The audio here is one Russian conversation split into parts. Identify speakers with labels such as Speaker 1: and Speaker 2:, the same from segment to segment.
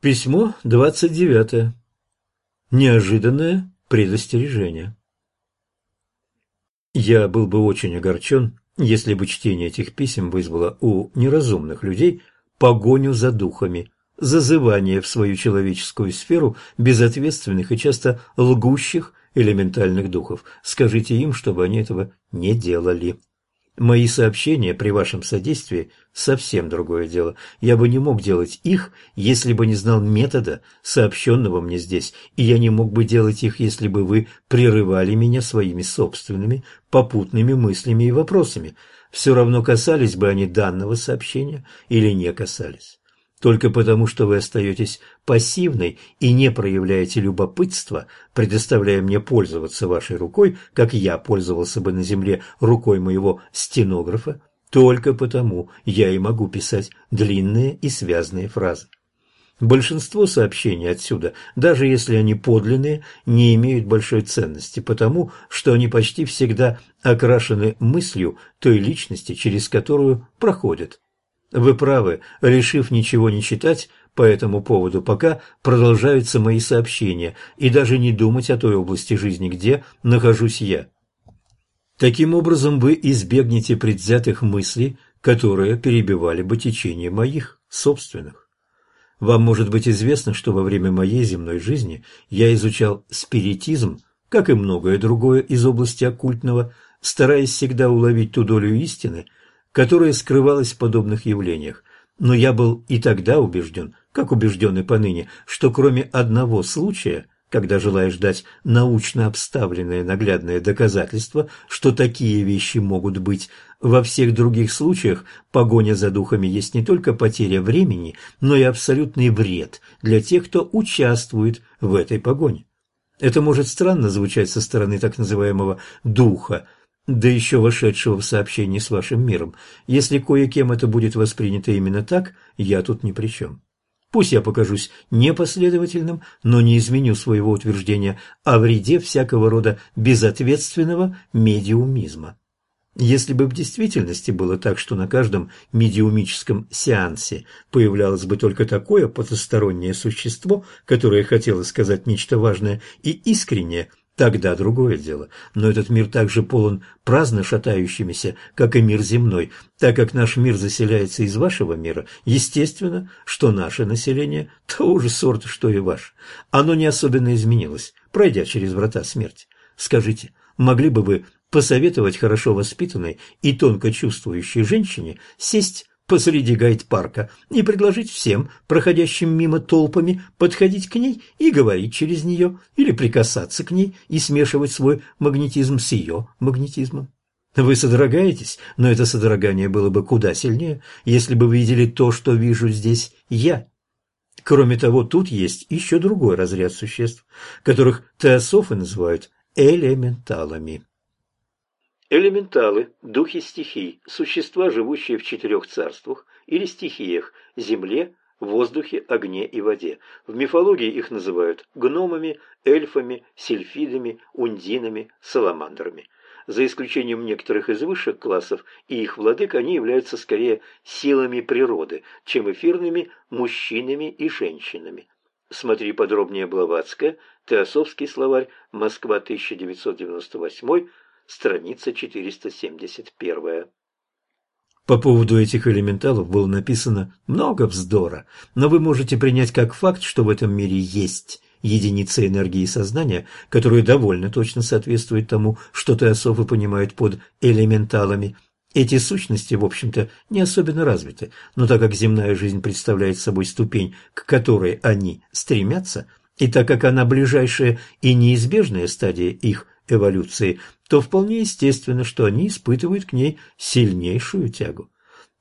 Speaker 1: Письмо двадцать девятое. Неожиданное предостережение. Я был бы очень огорчен, если бы чтение этих писем вызвало у неразумных людей погоню за духами, зазывание в свою человеческую сферу безответственных и часто лгущих элементальных духов. Скажите им, чтобы они этого не делали. Мои сообщения при вашем содействии – совсем другое дело. Я бы не мог делать их, если бы не знал метода, сообщенного мне здесь, и я не мог бы делать их, если бы вы прерывали меня своими собственными попутными мыслями и вопросами. Все равно касались бы они данного сообщения или не касались. Только потому, что вы остаетесь пассивной и не проявляете любопытства, предоставляя мне пользоваться вашей рукой, как я пользовался бы на земле рукой моего стенографа, только потому я и могу писать длинные и связанные фразы. Большинство сообщений отсюда, даже если они подлинные, не имеют большой ценности, потому что они почти всегда окрашены мыслью той личности, через которую проходят. Вы правы, решив ничего не читать по этому поводу, пока продолжаются мои сообщения, и даже не думать о той области жизни, где нахожусь я. Таким образом, вы избегнете предвзятых мыслей, которые перебивали бы течение моих собственных. Вам может быть известно, что во время моей земной жизни я изучал спиритизм, как и многое другое из области оккультного, стараясь всегда уловить ту долю истины – которая скрывалась в подобных явлениях. Но я был и тогда убежден, как убежден и поныне, что кроме одного случая, когда желаешь дать научно обставленное наглядное доказательство, что такие вещи могут быть, во всех других случаях погоня за духами есть не только потеря времени, но и абсолютный вред для тех, кто участвует в этой погоне. Это может странно звучать со стороны так называемого «духа», да еще вошедшего в сообщение с вашим миром. Если кое-кем это будет воспринято именно так, я тут ни при чем. Пусть я покажусь непоследовательным, но не изменю своего утверждения о вреде всякого рода безответственного медиумизма. Если бы в действительности было так, что на каждом медиумическом сеансе появлялось бы только такое потустороннее существо, которое хотело сказать нечто важное и искреннее – Тогда другое дело. Но этот мир также полон праздно шатающимися, как и мир земной. Так как наш мир заселяется из вашего мира, естественно, что наше население того же сорта, что и ваше. Оно не особенно изменилось, пройдя через врата смерти. Скажите, могли бы вы посоветовать хорошо воспитанной и тонко чувствующей женщине сесть посреди гайд-парка и предложить всем, проходящим мимо толпами, подходить к ней и говорить через нее, или прикасаться к ней и смешивать свой магнетизм с ее магнетизмом. Вы содрогаетесь, но это содрогание было бы куда сильнее, если бы видели то, что вижу здесь я. Кроме того, тут есть еще другой разряд существ, которых теософы называют элементалами. Элементалы – духи стихий, существа, живущие в четырех царствах или стихиях – земле, воздухе, огне и воде. В мифологии их называют гномами, эльфами, сильфидами, ундинами, саламандрами. За исключением некоторых из высших классов и их владык, они являются скорее силами природы, чем эфирными мужчинами и женщинами. Смотри подробнее Блаватская, Теософский словарь, Москва, 1998 страница 471. По поводу этих элементалов было написано много вздора, но вы можете принять как факт, что в этом мире есть единица энергии сознания, которая довольно точно соответствует тому, что теософы понимают под элементалами. Эти сущности, в общем-то, не особенно развиты, но так как земная жизнь представляет собой ступень, к которой они стремятся, и так как она ближайшая и неизбежная стадия их эволюции, то вполне естественно, что они испытывают к ней сильнейшую тягу.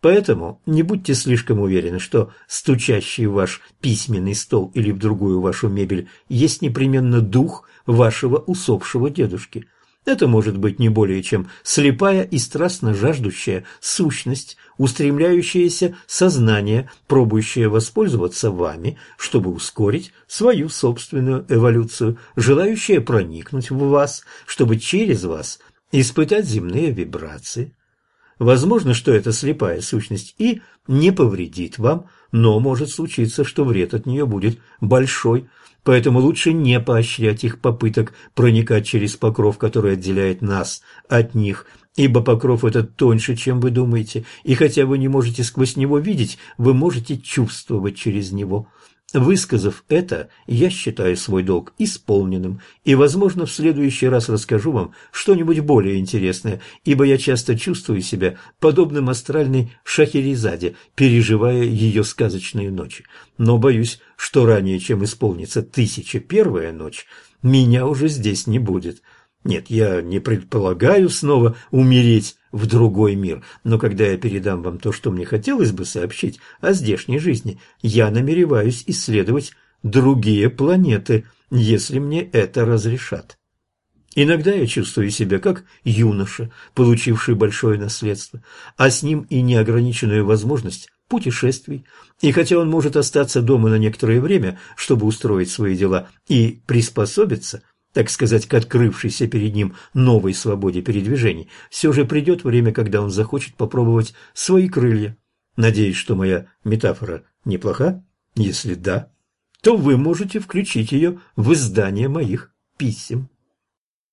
Speaker 1: Поэтому не будьте слишком уверены, что стучащий в ваш письменный стол или в другую вашу мебель есть непременно дух вашего усопшего дедушки – это может быть не более чем слепая и страстно жаждущая сущность, устремляющееся сознание, пробующее воспользоваться вами, чтобы ускорить свою собственную эволюцию, желающее проникнуть в вас, чтобы через вас испытать земные вибрации. Возможно, что это слепая сущность и не повредит вам, но может случиться, что вред от нее будет большой. Поэтому лучше не поощрять их попыток проникать через покров, который отделяет нас от них, ибо покров этот тоньше, чем вы думаете, и хотя вы не можете сквозь него видеть, вы можете чувствовать через него. Высказав это, я считаю свой долг исполненным, и, возможно, в следующий раз расскажу вам что-нибудь более интересное, ибо я часто чувствую себя подобным астральной Шахерезаде, переживая ее сказочные ночи. Но боюсь, что ранее, чем исполнится тысяча первая ночь, меня уже здесь не будет. Нет, я не предполагаю снова умереть в другой мир, но когда я передам вам то, что мне хотелось бы сообщить о здешней жизни, я намереваюсь исследовать другие планеты, если мне это разрешат. Иногда я чувствую себя как юноша, получивший большое наследство, а с ним и неограниченную возможность путешествий. И хотя он может остаться дома на некоторое время, чтобы устроить свои дела и приспособиться, так сказать, к открывшейся перед ним новой свободе передвижений, все же придет время, когда он захочет попробовать свои крылья. Надеюсь, что моя метафора неплоха? Если да, то вы можете включить ее в издание моих писем.